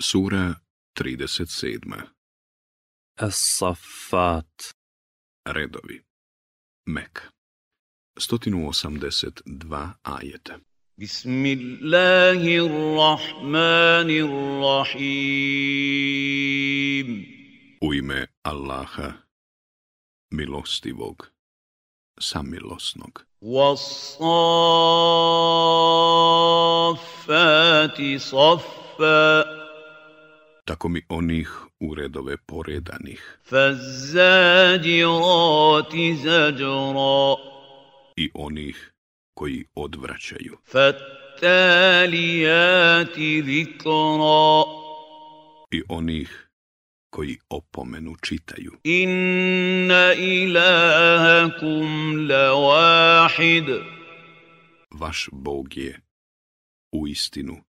Sura 37 As-Saffat. Redovi. Mek. 182 ajeta. Bismillahirrahmanirrahim. U ime Allaha Milostivog Samilosnog. Was-Saffati saffa tako mi onih u redove poredanih. Fazzađirati zađro. I onih koji odvraćaju. Fattalijati zikra. I onih koji opomenu čitaju. Inna ilahakum la wahid. Vaš Bog je u istinu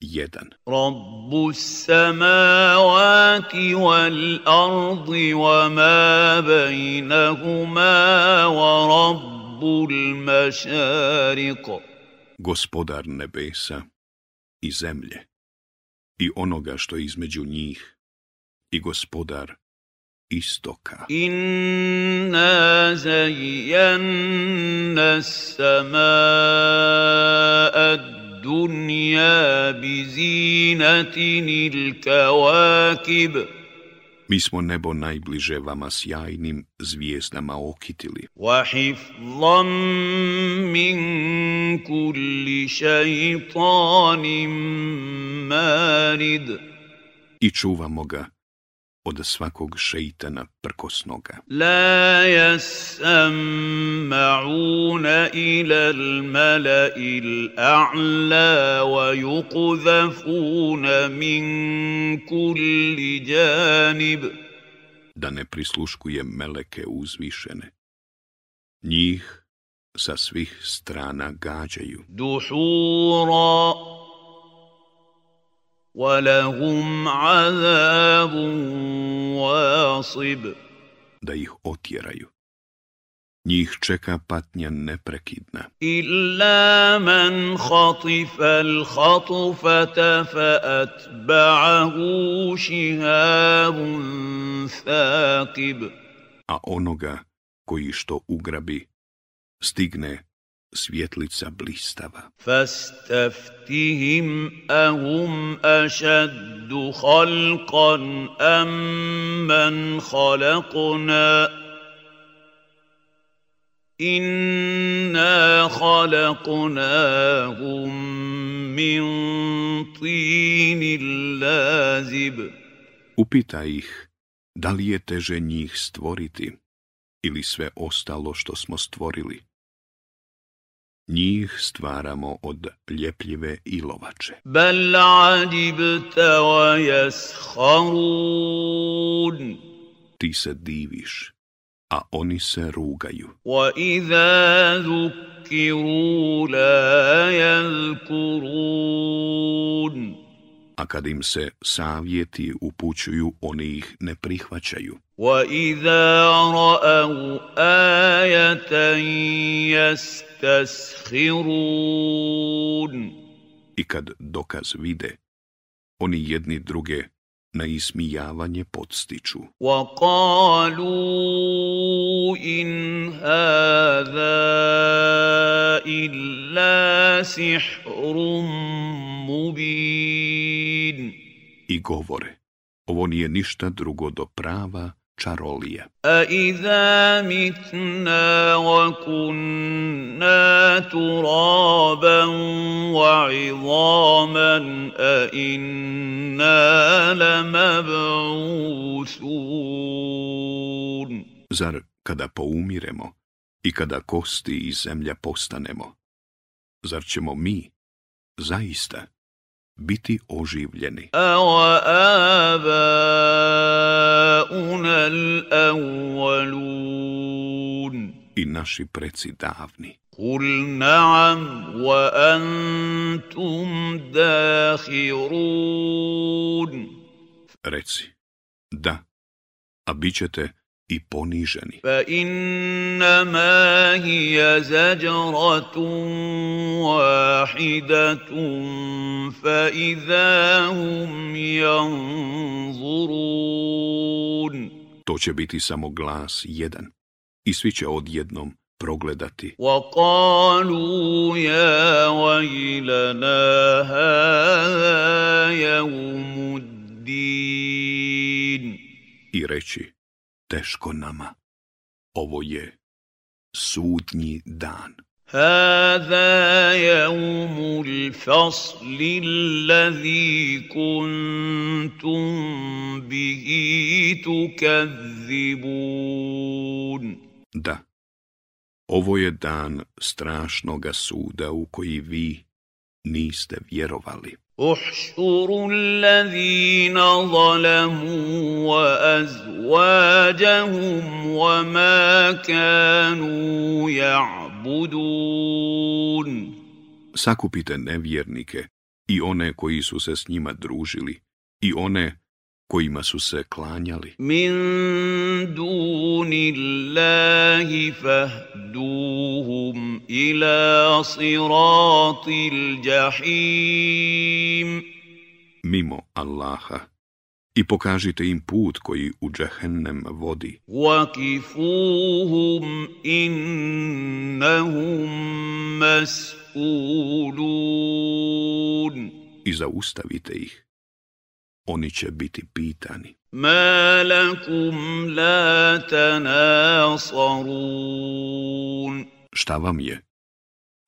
1. Rabbu samavati wal ardi wa ma bejnahuma wa rabbu l-mašariqa. Gospodar nebesa i zemlje i onoga što je između njih i gospodar istoka. Inna zajjanna samaad الدنيا بزينة الكواكب Mi smo nebo najbliže vama sjajnim zvijezdama okitili وحفظا من كل شيطان مارد i čuvamo ga od svakog šeitana prkosnoga. La jasamma'una ila l-mala'i a'la wa yuqzafuna min kulli janib. Da ne prisluškuje meleke uzvišene. Njih sa svih strana gađaju. Duhura. ولهم عذاب واصب da ih otjeraju. Njih čeka patnja neprekidna, إلا من خطف الخطفة فأتبعه شهاب ثاقب a onoga koji što ugrabi, stigne svjetlica blistava. Fastaftihim ahum ašaddu halkan amman halakuna. Inna halaqnahum min tinil lazib. Upita ih, da li je teže njih stvoriti ili sve ostalo što smo stvorili? njih stvaramo od ljepljive ilovače. Bel adibte wa jeshaun. Ti se diviš, a oni se rugaju. Wa iza zukiru la jelkurun A kad im se savjeti upućuju, oni ih ne prihvaćaju. وإذا رأوا آية يستسخرون I kad dokaz vide, oni jedni druge na ismijavanje podstiču. وقالوا إن هذا إلا سحر مبين i govore. Ovo nije ništa drugo do prava čarolija. A iza mitna wa kunna turaban wa izaman a inna lamabusun. Zar kada poumiremo i kada kosti i zemlja postanemo, zar ćemo mi zaista biti oživljeni. I naši preci davni. Kul na'am wa antum dakhirun. Reci, da, a bit ćete i poniženi. فإنما هي زجرة واحدة فإذا هم ينظرون To će biti samo glas jedan i svi će odjednom progledati. وقالوا يا ويلنا هذا يوم الدين I reći, teško nama, ovo je sudnji dan. هذا يوم الفصل الذي كنتم به تكذبون Da, ovo je dan strašnoga suda u koji vi niste vjerovali. احشروا الذين ظلموا وازواجهم وما كانوا يعبدون Sakupite nevjernike i one koji su se s njima družili i one kojima su se klanjali. Min dunillahi fahduhum ila siratil jahim. Mimo Allaha. I pokažite im put koji u džehennem vodi. Wakifuhum innahum mas'ulun. I zaustavite ih oni će biti pitani. Ma lakum la tanasarun. Šta vam je?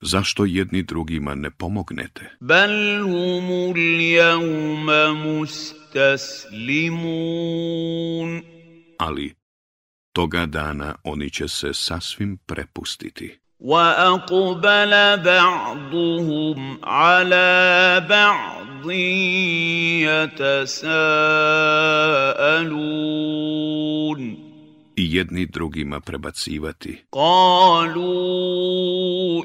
Zašto jedni drugima ne pomognete? Bal humul jauma mustaslimun. Ali toga dana oni će se sasvim prepustiti. واقبل بعضهم على بعض يتساءلون I jedni drugima prebacivati. قالوا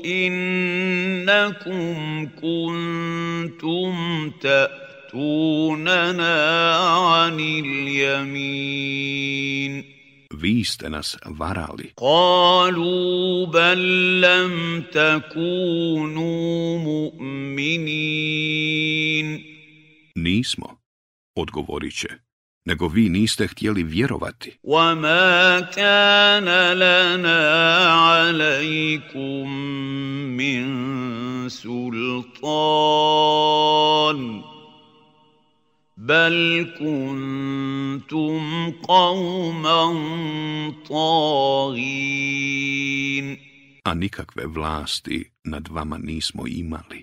انكم كنتم تاتوننا عن اليمين Vi ste nas varali. قالوا بل لم تكونوا مؤمنين Nismo, odgovorit će, nego vi niste htjeli vjerovati. وما كان لنا عليكم من سلطان بل كنتم قوما طاغين A nikakve vlasti nad vama nismo imali.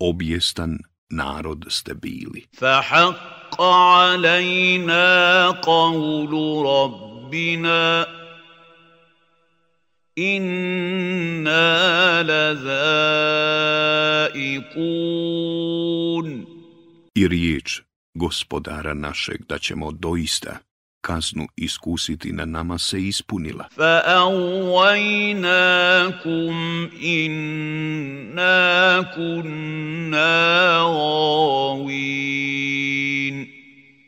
Objestan narod ste bili. فحق علينا قول ربنا إنا لذائقون I riječ gospodara našeg da ćemo doista kaznu iskusiti na nama se ispunila. فأغويناكم إنا كنا غاوين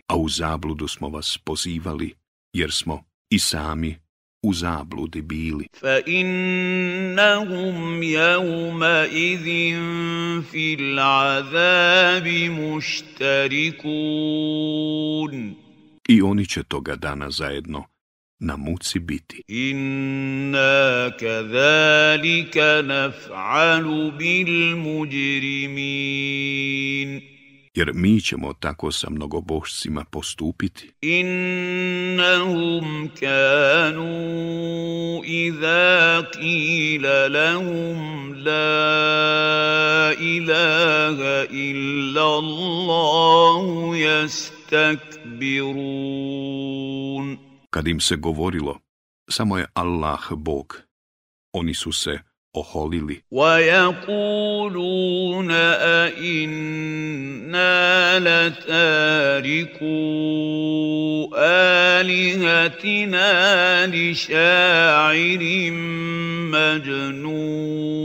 A u zabludu smo vas pozivali, jer smo i sami u zabludi bili. Fa innahum jevma idhin fil azabi mušterikun. I oni će toga dana zajedno na muci biti. Inna kadhalika naf'alu bil mujrimin jer mi ćemo tako sa mnogobožcima postupiti. Innahum kanu iza kila lahum la ilaha illa Allahu jastakbirun. Kad im se govorilo, samo je Allah Bog, oni su se oholili ويقولون أئنا لتاركو آلهتنا لشاعر مجنون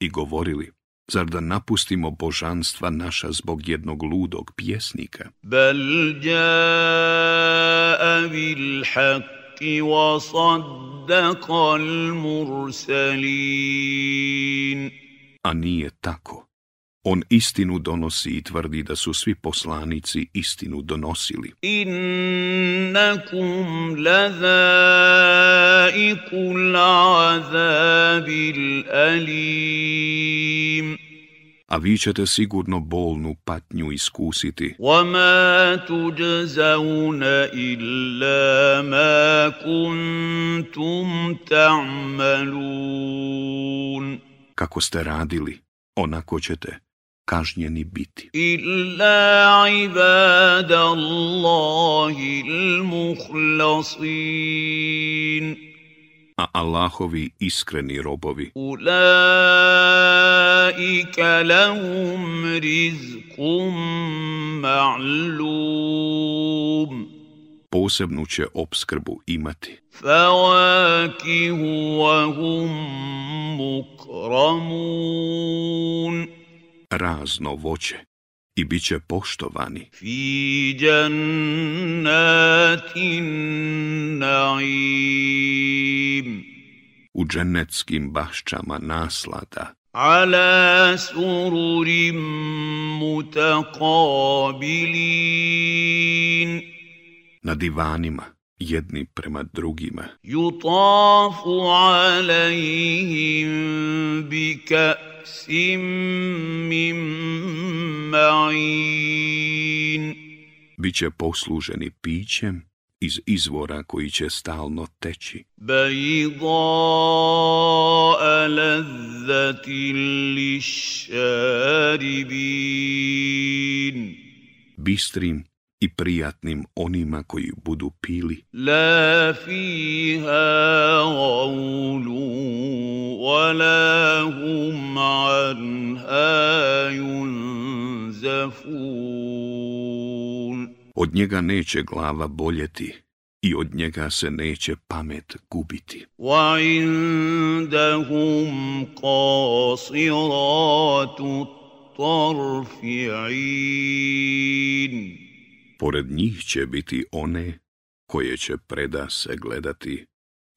i govorili, Zar da napustimo božanstva naša zbog jednog ludog pjesnika? بل جاء بالحق وصدق المرسلين A nije tako. On istinu donosi i tvrdi da su svi poslanici istinu donosili. إنكم لذائق العذاب الأليم A vi ćete sigurno bolnu patnju iskusiti, وما تجزون إلا ما كنتم تعملون kako ste radili, onako ćete kažnjeni biti. إلا عباد الله المخلصين a Allahovi iskreni robovi. Ulaika lahum rizkum ma'lum. Posebnu će obskrbu imati. Fawakihu wa hum mukramun. Razno voće i bit će poštovani. Fi na'im U džennetskim bašćama naslada. Ala sururim mutakabilin Na divanima jedni prema drugima. Jutafu alaihim bi ka'sim min ma'in. Biće posluženi pićem iz izvora koji će stalno teći. Bajda aladzati lišaribin. Bistrim i prijatnim onima koji budu pili. La fiha gaulu, wa la hum anha yunzafun. Od njega neće glava boljeti i od njega se neće pamet gubiti. Wa indahum qasiratu tarfi'in Pored njih će biti one koje će preda se gledati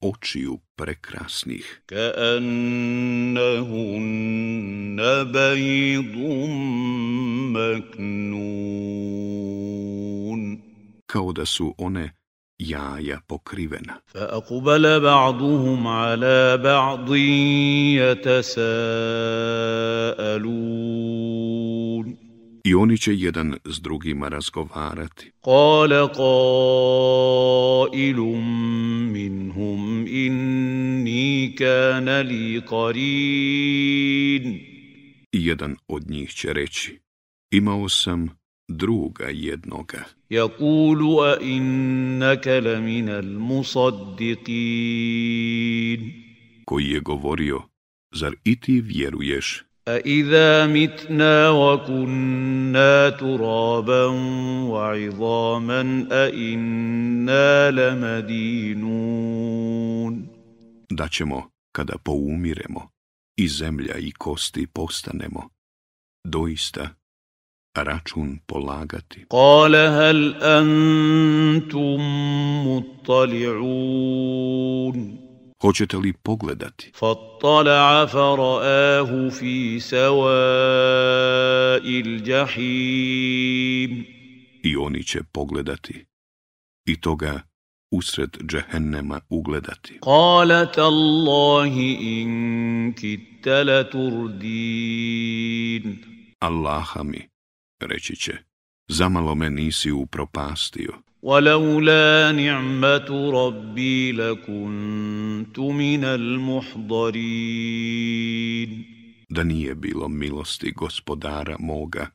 očiju prekrasnih, كأنهن بيض مكنون kao da su one jaja pokrivena. فأقبل بعضهم على بعض يتساءلون i oni će jedan s drugima razgovarati. Kale kailum minhum inni kane li karin. Jedan od njih će reći, imao sam druga jednoga. Jakulu a innaka la minal musaddiqin. Koji je govorio, zar i ti vjeruješ? أإذا متنا وكنا ترابا وعظاما أإنا لمدينون da ćemo, kada poumiremo, i zemlja i kosti postanemo, doista račun polagati. قال هل أنتم مطلعون hoćete li pogledati? Fattala'a fara'ahu fi sawa'il jahim. I oni će pogledati i toga usred džehennema ugledati. Qalat Allahi in kitala turdin. Allaha mi, reći će, zamalo me nisi upropastio. ولولا نعمة ربي لكنت من المحضرين Da nije bilo milosti gospodara moga,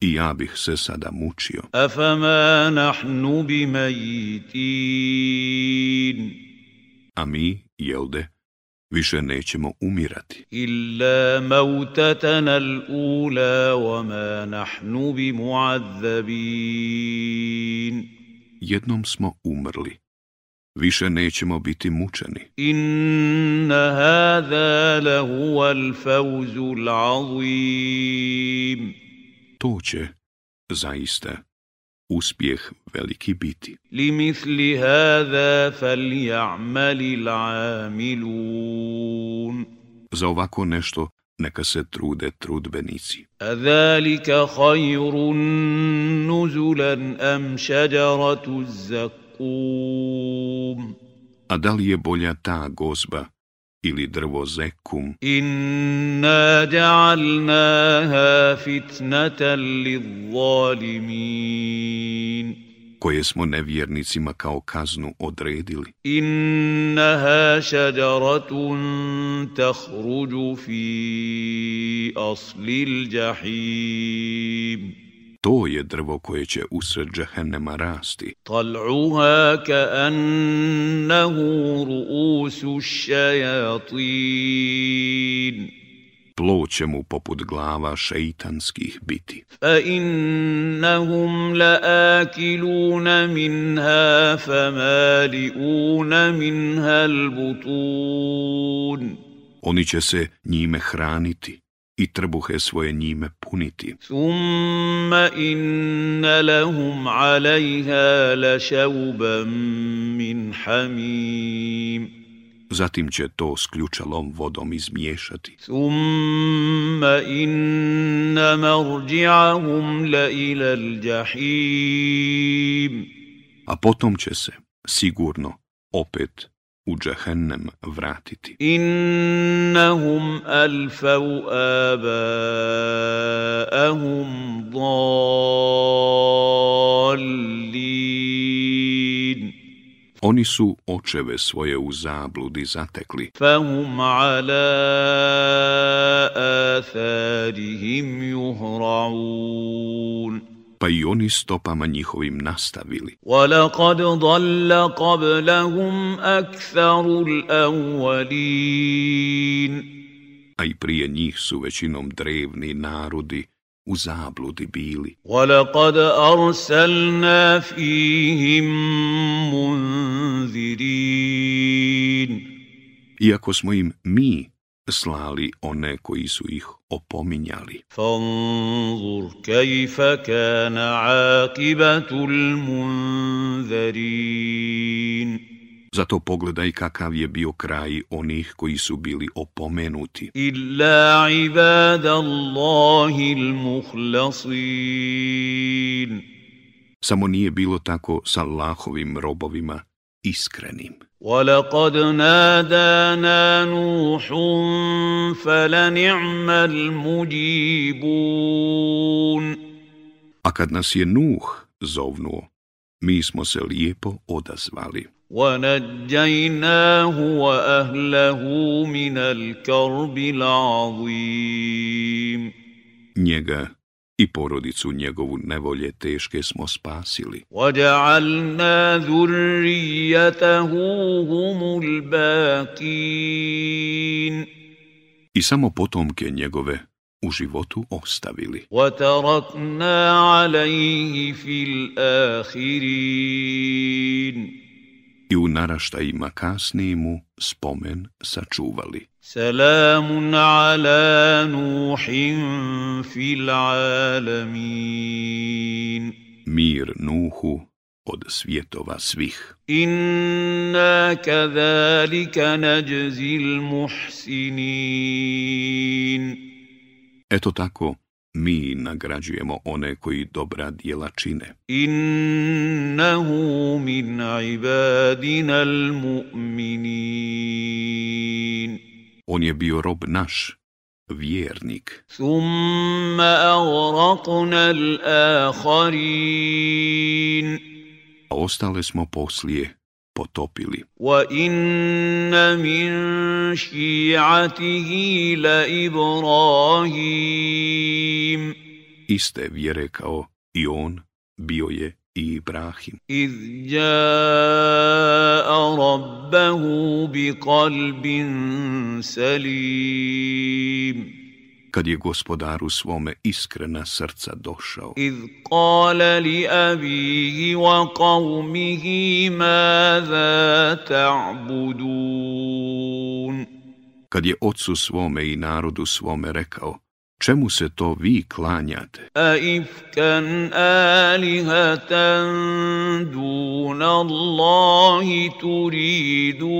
i ja bih se sada mučio. أفما نحن بميتين A mi, jelde, više nećemo umirati. إلا موتتنا الأولى وما نحن بمعذبين jednom smo umrli. Više nećemo biti mučeni. Inna hada lahu al-fawzu al-azim. To će zaista uspjeh veliki biti. Li misli hadha al-amilun. Za ovako nešto neka se trude trudbenici. أذلك خير نزلا أم شجرة الزقوم A da li je bolja ta gozba ili drvo zekum, إنا جعلناها فتنة للظالمين koje smo nevjernicima kao kaznu odredili. Innaha šajaratun tahruđu fi aslil jahim. To je drvo koje će usred džahennema rasti. Tal'uha ka annahu ru'usu šajatin tlo će mu poput glava šeitanskih biti. Fa innahum la akiluna minha famaliuna minha albutun. Oni će se njime hraniti i trbuhe svoje njime puniti. Thumma inna lahum alaiha la šauban min hamim. Zatim će to s ključalom vodom izmiješati. Summa inna marđi'ahum la ilal jahim. A potom će se, sigurno, opet u džahennem vratiti. Innahum alfau abaahum dhalim Oni su očeve svoje u zabludi zatekli, فهم على آثارهم يهرعون pa i oni stopama njihovim nastavili. ولقد ضل قبلهم أكثر الأولين A i prije njih su većinom drevni narodi u zabludi bili. ولقد أرسلنا فيهم منذرين Iako smo im mi slali one koji su ih opominjali. فانظر كيف كان عاقبة المنذرين Zato pogledaj kakav je bio kraj onih koji su bili opomenuti. إلا عباد الله المخلصين Samo nije bilo tako sa Allahovim robovima iskrenim. ولقد نادانا نوح فلنعم المجيبون A kad nas je Nuh zovnuo, mi smo se lijepo odazvali. ونجيناه واهله من الكرب العظيم Njega i porodicu njegovu nevolje teške smo spasili. وجعلنا ذريته هم الباقين I samo potomke njegove u životu ostavili. وتركنا عليه في الاخرين i u naraštajima kasnije mu spomen sačuvali. Selamun ala Nuhin fil alamin. Mir Nuhu od svjetova svih. Inna kathalika najzil muhsinin. Eto tako, mi nagrađujemo one koji dobra djela čine. Innahu min ibadina al-mu'minin. On je bio rob naš, vjernik. Thumma agraqna al-akharin. A ostale smo poslije potopili. Wa inna min shi'atihi la Ibrahim. Iste vjere kao i on bio je i Ibrahim. Iz jaa rabbahu bi kalbin salim kad je gospodaru svome iskrena srca došao. Iz kala li abihi wa qavmihi maza ta'budun. Kad je ocu svome i narodu svome rekao, čemu se to vi klanjate? A ifkan alihatan duna Allahi turidun.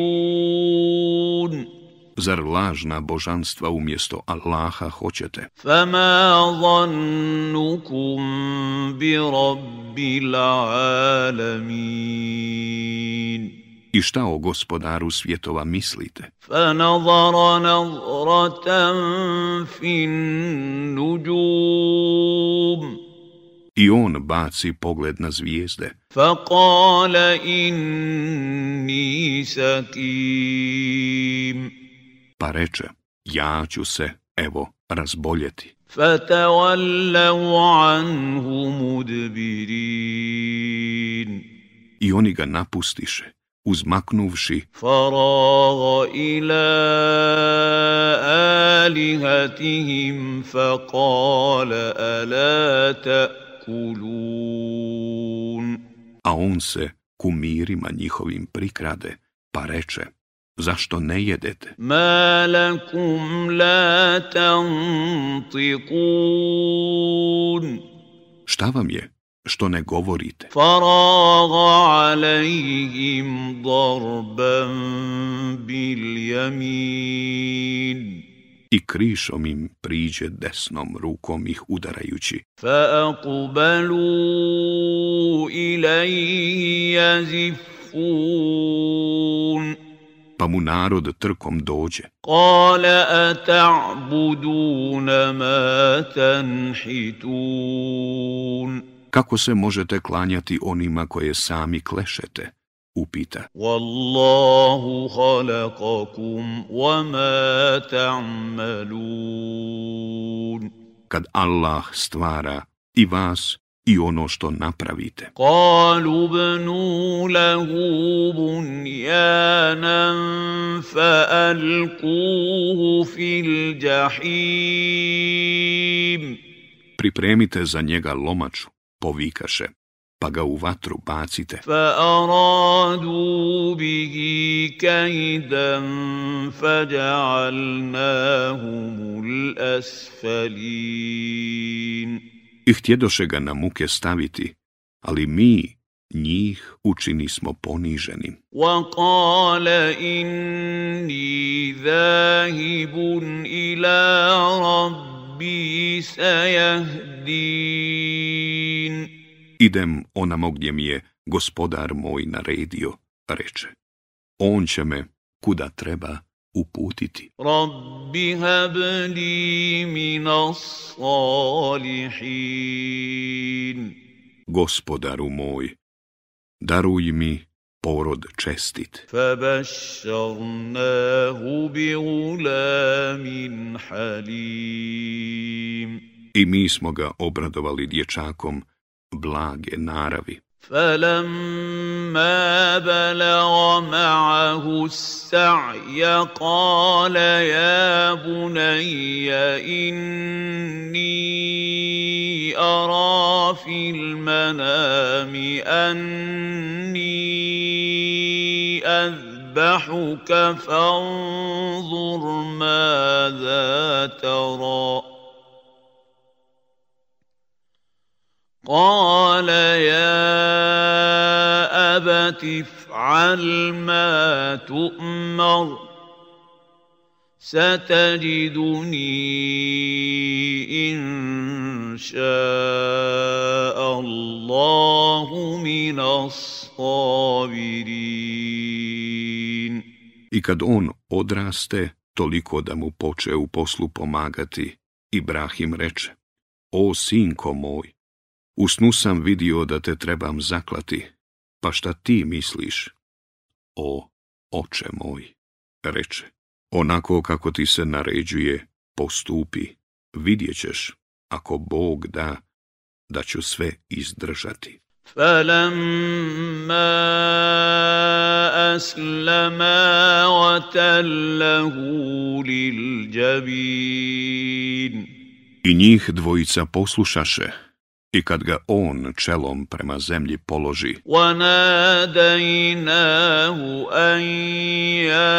Zar lažna božanstva umjesto Allaha hoćete? Fama zannukum bi rabbil alamin. I šta o gospodaru svjetova mislite? Fanazara nazratan fin nuđum. I on baci pogled na zvijezde. Faqala inni sakim pa reče, ja ću se, evo, razboljeti. فتولوا عنه مدبرين I oni ga napustiše, uzmaknuvši, فراغ إلى آلهتهم فقال ألا تأكلون a on se kumirima njihovim prikrade, pa reče, zašto ne jedete? Ma lakum la tantikun. Šta vam je? što ne govorite. Faraga alejhim darban bil jamin. I krišom im priđe desnom rukom ih udarajući. Fa akubalu ilaj jazifun pa mu narod trkom dođe. Kale a ta'buduna ma tanhitun. Kako se možete klanjati onima koje sami klešete? Upita. Wallahu halakakum wa ma ta'malun. Kad Allah stvara i vas i ono što napravite. Kalu bnu lehu bunjanan fa alkuhu fil jahim. Pripremite za njega lomaču, povikaše, pa ga u vatru bacite. Fa aradu bihi kajdan fa jaalnahumul asfalin I htjedoše ga na muke staviti, ali mi njih učini smo poniženim. وقال إني ذاهب إلى ربي سيهدين Idem onamo gdje mi je gospodar moj naredio, reče. On će me, kuda treba, uputiti. Rabbi habli minas salihin. Gospodaru moj, daruj mi porod čestit. Fabashsharnahu bi ulamin halim. I mi smo ga obradovali dječakom blage naravi. فلما بلغ معه السعي قال يا بني إني أرى في المنام أني أذبحك فانظر ماذا ترى. قال يا أبت افعل ما تؤمر ستجدني إن شاء الله من الصابرين I kad on odraste, toliko da mu poče u poslu pomagati, Ibrahim reče, O sinko moj, u snu sam vidio da te trebam zaklati, pa šta ti misliš? O, oče moj, reče, onako kako ti se naređuje, postupi, vidjet ćeš, ako Bog da, da ću sve izdržati. فلما أسلما وتله للجبين I njih dvojica poslušaše, i kad ga on čelom prema zemlji položi, وناديناه أن يا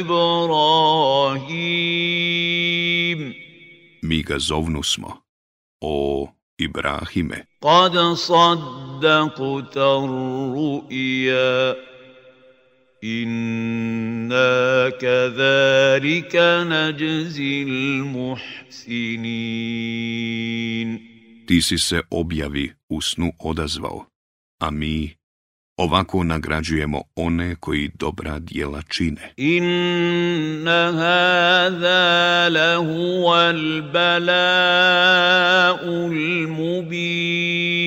إبراهيم mi ga zovnu smo, o Ibrahime, قد صدقت الرؤيا Inna kathalika najzil muhsinin. Ti si se objavi u snu odazvao, a mi ovako nagrađujemo one koji dobra dijela čine. Inna hada lahu al-bala'ul mubin.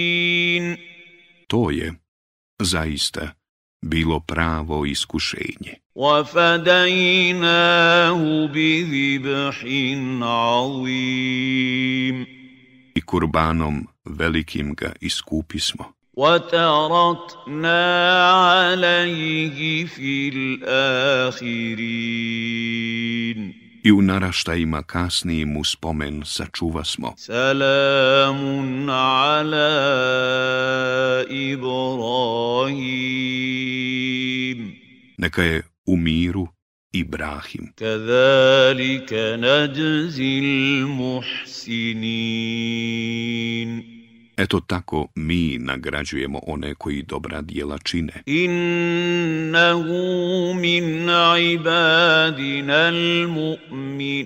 To je, zaista, bilo pravo iskušenje. وفديناه بذبح عظيم I kurbanom velikim ga iskupismo. وتركنا عليه في الآخرين i u naraštajima kasnijim uspomen spomen sačuva smo. Salamun ala Ibrahim. Neka je u miru Ibrahim. Kazalika najzil muhsinin. Eto tako mi nagrađujemo one koji dobra dijela čine. إنه من عبادنا المؤمنين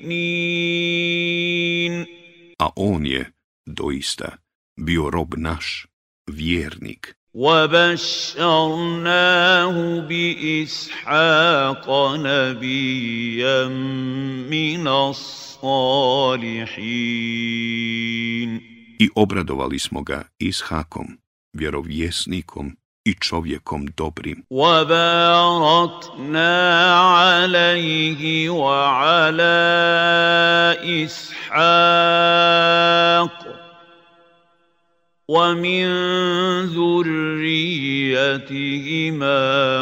A on je, doista, bio rob naš, vjernik. وبشرناه بإسحاق نبيا من الصالحين I obradovali smo ga Ishakom, vjerovjesnikom i čovjekom dobrim. وباركنا عليه وعلى إسحاق ومن ذريتهما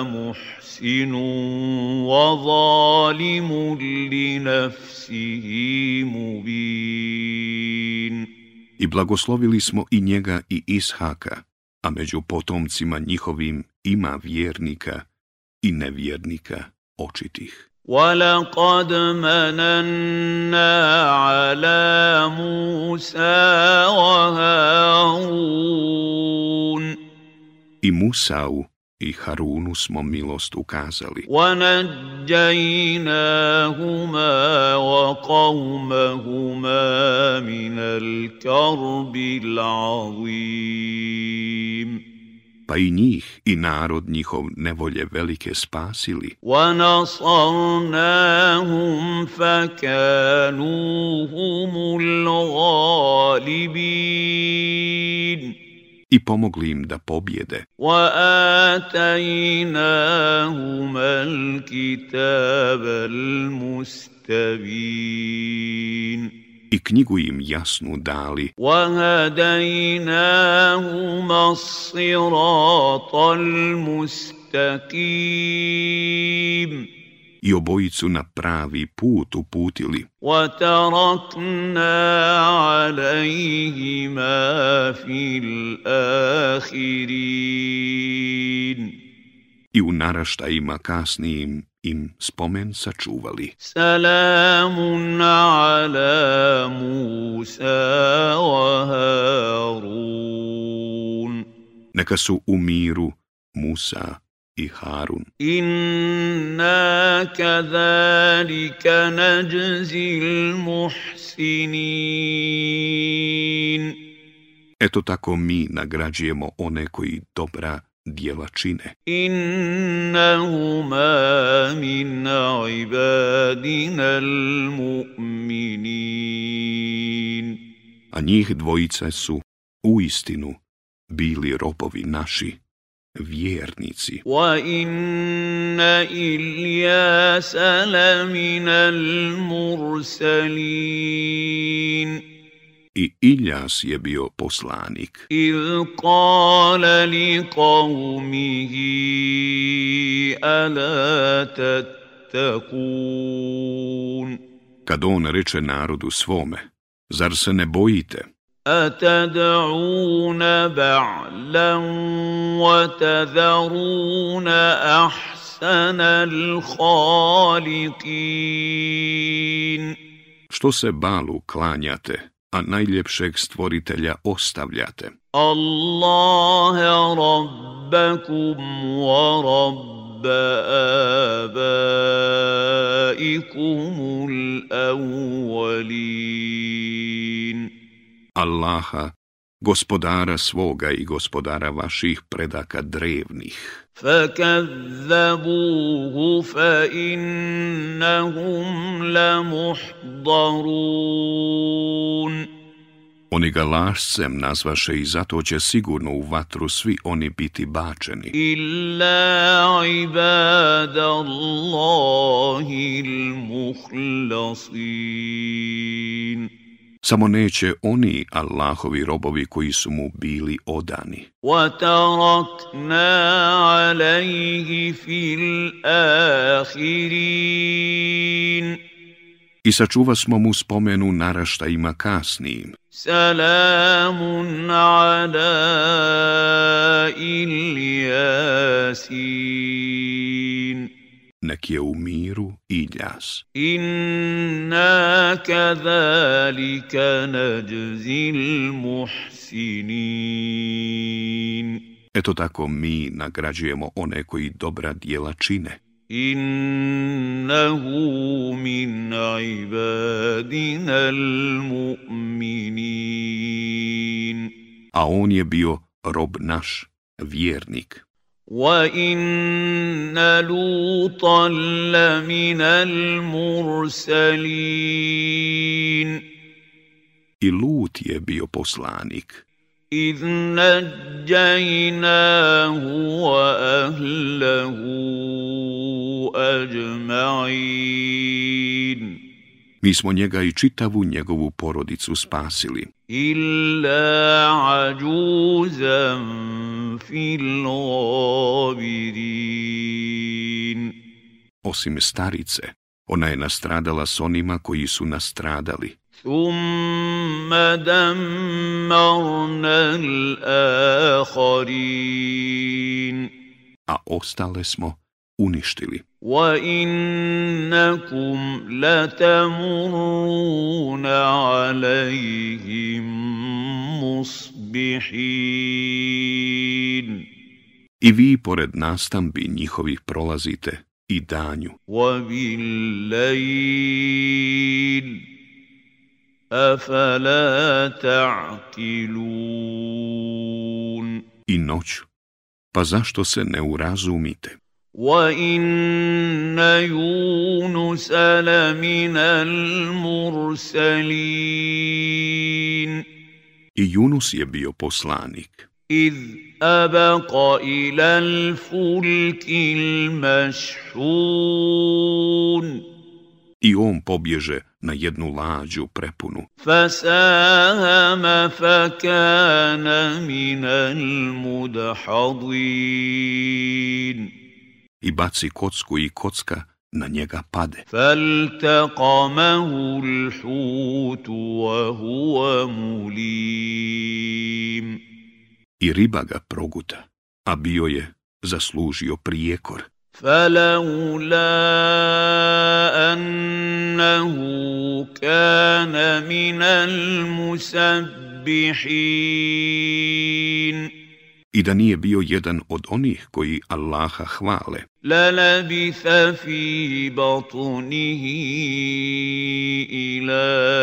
محسن وظالم لنفسه مبين I blagoslovili smo i njega i Ishaka, a među potomcima njihovim ima vjernika i nevjernika očitih. ولقد مننا على موسى وهارون I Musau i Harunu smo milost ukazali. ونجيناهما وقومهما من الكرب العظيم Pa i njih i narod njihov nevolje velike spasili. ونصرناهم فكانوا هم الغالبين I pomogli im da pobjede. وآتيناهما الكتاب المستبين I knjigu im jasnu dali. وهديناهما الصراط المستقيم I obojicu na pravi put uputili. وتركنا عليهما في الآخرين I u naraštajima kasnijim im spomen sačuvali. سلام على موسى وهارون Neka su u miru Musa i Harun. Inna kazalika najzil muhsinin. Eto tako mi nagrađujemo one koji dobra djela čine. Inna huma min ibadina almu'minin. A njih dvojice su u istinu bili robovi naši vjernici. Wa inna Ilyasa la mursalin. I Iljas je bio poslanik. Il kala li kavmihi ala tattakun. Kad on reče narodu svome, zar se ne bojite? أتدعون بعلا وتذرون أحسن الخالقين Što se balu klanjate, a najljepšeg stvoritelja ostavljate? الله ربكم ورب آبائكم الأولين Allaha, gospodara svoga i gospodara vaših predaka drevnih. فكذبوه فإنهم لمحضرون Oni ga lašcem nazvaše i zato će sigurno u vatru svi oni biti bačeni. إلا عباد الله المخلصين Samo neće oni Allahovi robovi koji su mu bili odani. وتركنا عليه في الآخرين I sačuva smo mu spomenu naraštajima kasnijim. سلام على الياسين nek je u miru i ljas. Inna kathalika nađzil muhsinin. Eto tako mi nagrađujemo one koji dobra dijela čine. Innahu min ibadina mu'minin. A on je bio rob naš, vjernik. وإن لوطا لمن المرسلين I Lut je bio poslanik. إذ نجيناه وأهله أجمعين Mi smo njega i čitavu njegovu porodicu spasili. Illa ađuzam fil obirin. Osim starice, ona je nastradala s onima koji su nastradali. Thumma dammarna l'akharin. A ostale smo uništili. وإنكم لتمرون عليهم مصبحين I vi, pored nastambi njihovih, prolazite i danju. وبالليل أفلا تعقلون I noću. Pa zašto se ne urazumite? وإن يونس لمن المرسلين I Junus je bio poslanik. إذ أبق إلى الفلك المشحون I on pobježe na jednu lađu prepunu. فساهم فكان من المدحضين I baci kocku i kocka na njega pade. فالتقمه الحوت وهو مليم I riba ga proguta, a bio je zaslužio prijekor. فلولا أنه كان من المسبحين i da nije bio jedan od onih koji Allaha hvale. La labitha fi batunihi ila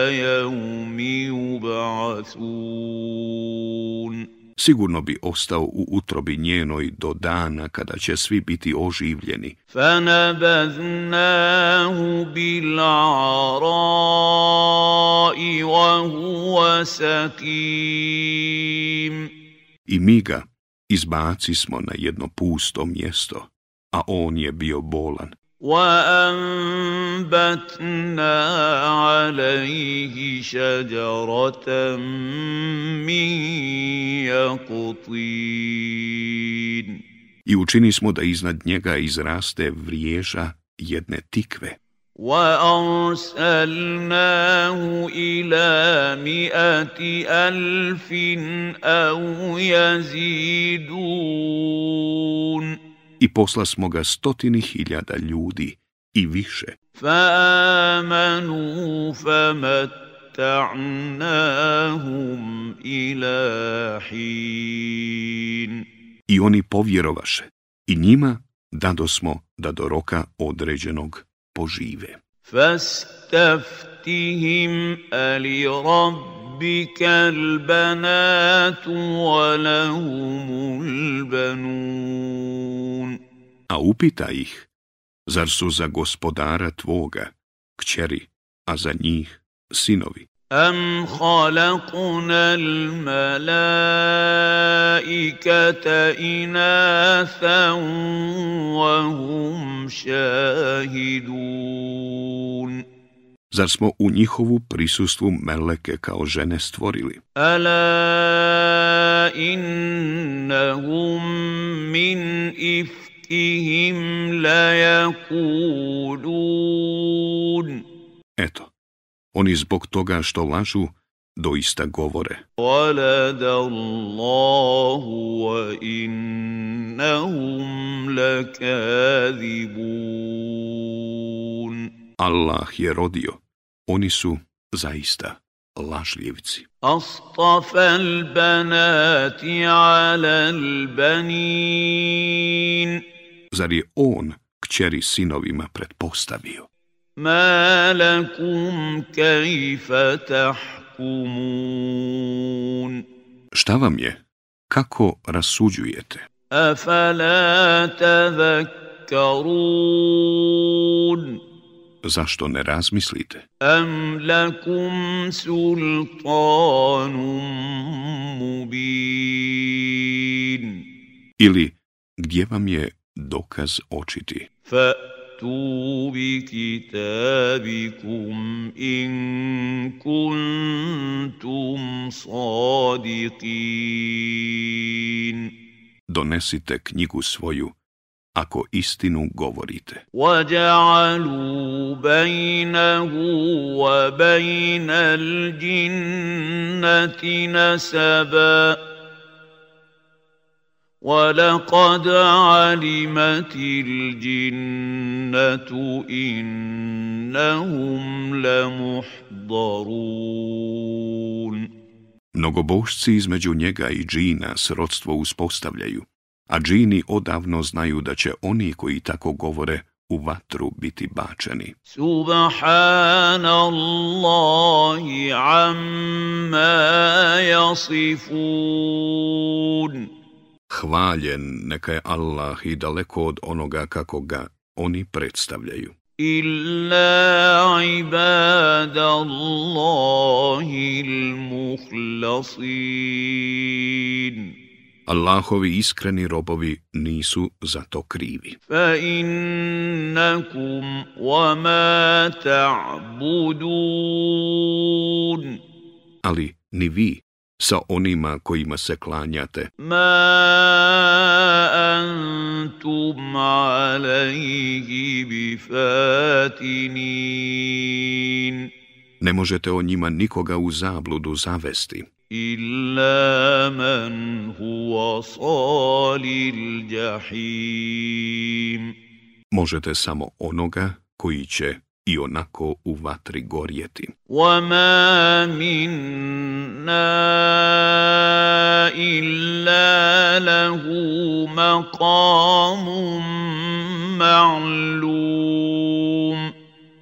jaumi ubaathun. Sigurno bi ostao u utrobi njenoj do dana kada će svi biti oživljeni. Fanabaznahu bil arai wa huwa sakim. I mi ga izbaci smo na jedno pusto mjesto, a on je bio bolan. وأنبتنا عليه شجرة من يقطين I učini smo da iznad njega izraste vriježa jedne tikve. وأرسلناه إلى مئة ألف أو يزيدون I posla smo ga stotini hiljada ljudi i više. فآمنوا فمتعناهم إلى حين I oni povjerovaše. I njima dadosmo da do roka određenog požive. Fastaftihim ali rabbika albanatu walahumul banun. A upita ih, zar su za gospodara tvoga, kćeri, a za njih sinovi? أم خلقنا الملائكة إناثا وهم شاهدون Zar smo u njihovu prisustvu meleke kao žene stvorili? ألا إنهم من إفكهم ليقولون Eto, Oni zbog toga što lažu, doista govore. Allah je rodio. Oni su zaista lažljivci. Astafa al-banati ala al-banin. Zar je on kćeri sinovima pretpostavio? ما لكم كيف تحكمون Šta vam je? Kako rasuđujete? أفلا تذكرون Zašto ne razmislite? أم لكم سلطان مبين Ili gdje vam je dokaz očiti? فأتوا بكتابكم إن كنتم صادقين Donesite knjigu svoju, ako istinu govorite. وجعلوا بينه وبين الجنة نسبا ولقد علمت الجنة إنهم لمحضرون Mnogobošci između njega i džina srodstvo uspostavljaju, a džini odavno znaju da će oni koji tako govore u vatru biti bačeni. سبحان الله عما يصفون hvaljen neka je Allah i daleko od onoga kako ga oni predstavljaju. Illa ibadallahi l-muhlasin. Allahovi iskreni robovi nisu za to krivi. Fa innakum wa ma ta'budun. Ali ni vi sa onima kojima se klanjate. Ma antum alaihi bifatinin. Ne možete o njima nikoga u zabludu zavesti. Illa man huwa salil jahim. Možete samo onoga koji će i onako u vatri gorjeti. وما منا إلا له مقام معلوم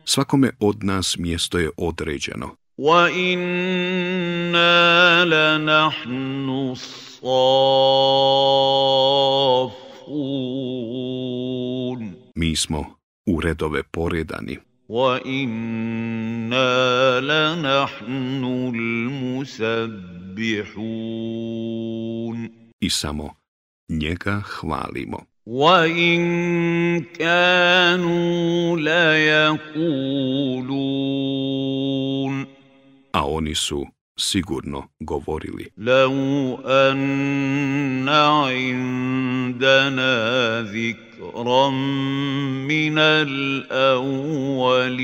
Svakome od nas mjesto je određeno, وإنا لنحن الصافون mi smo u redove poredani, وإنا لنحن المسبحون i samo njega hvalimo. وإن كانوا ليقولون A oni su sigurno govorili. Lau anna indana zikram minal awalin.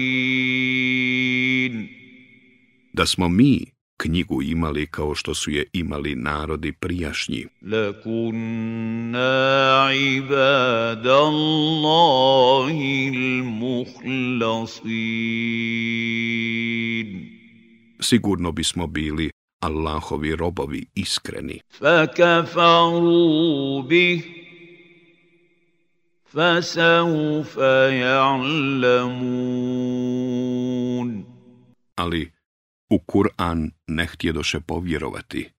Da smo mi knjigu imali kao što su je imali narodi prijašnji. Lakunna ibadallahi l-muhlasin sigurno bismo bili Allahovi robovi iskreni. Fakafaru bih, fasaufa ja'lamun. Ali u Kur'an ne htjedoše povjerovati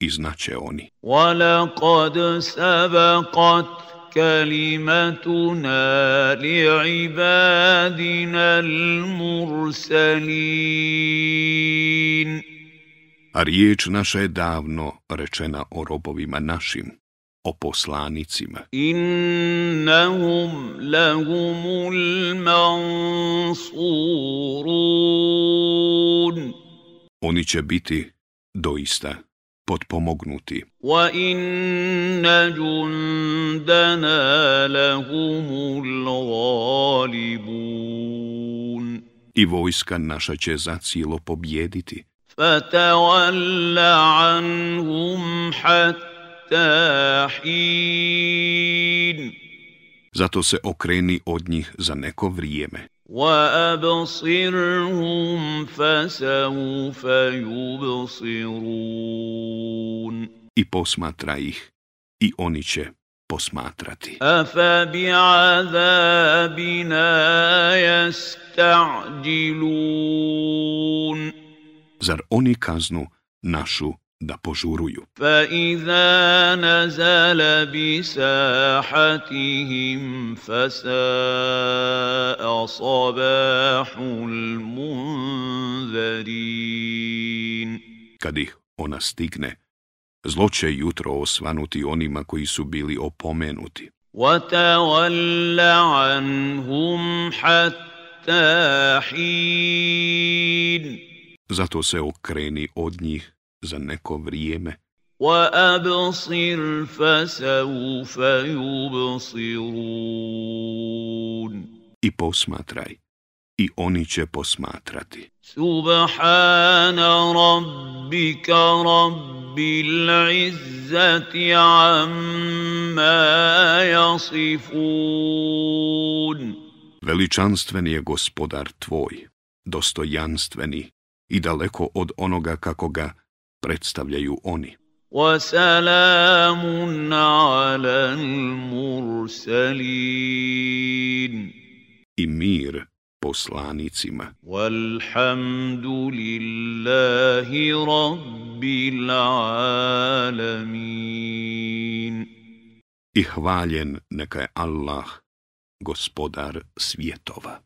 i znaće oni. Walakad sabakat كلمتنا لعبادنا المرسلين A riječ naša je davno rečena o robovima našim, o poslanicima. إنهم لهم المنصورون Oni će biti doista potpomognuti. Wa inna jundana lahumul ghalibun. I vojska naša će za cilo pobjediti. Fatawalla anhum hatta hin. Zato se okreni od njih za neko vrijeme. وأبصرهم فسوف يبصرون I posmatra ih. I oni će posmatrati. أفبعذابنا يستعجلون Zar oni kaznu našu da požuruju? فإذا نزل بساحتهم فساء صباح المنذرين Kad ih ona stigne, zlo će jutro osvanuti onima koji su bili opomenuti. وتول عنهم حتى حين Zato se okreni od njih za neko vrijeme وأبصر فسوف يبصرون i posmatraj. I oni će posmatrati. سبحان ربك رب العزة عما يصفون Veličanstven je gospodar tvoj, dostojanstveni i daleko od onoga kako ga predstavljaju oni. وسلام على المرسلين I mir poslanicima. والحمد لله رب العالمين I hvaljen neka je Allah, gospodar svjetova.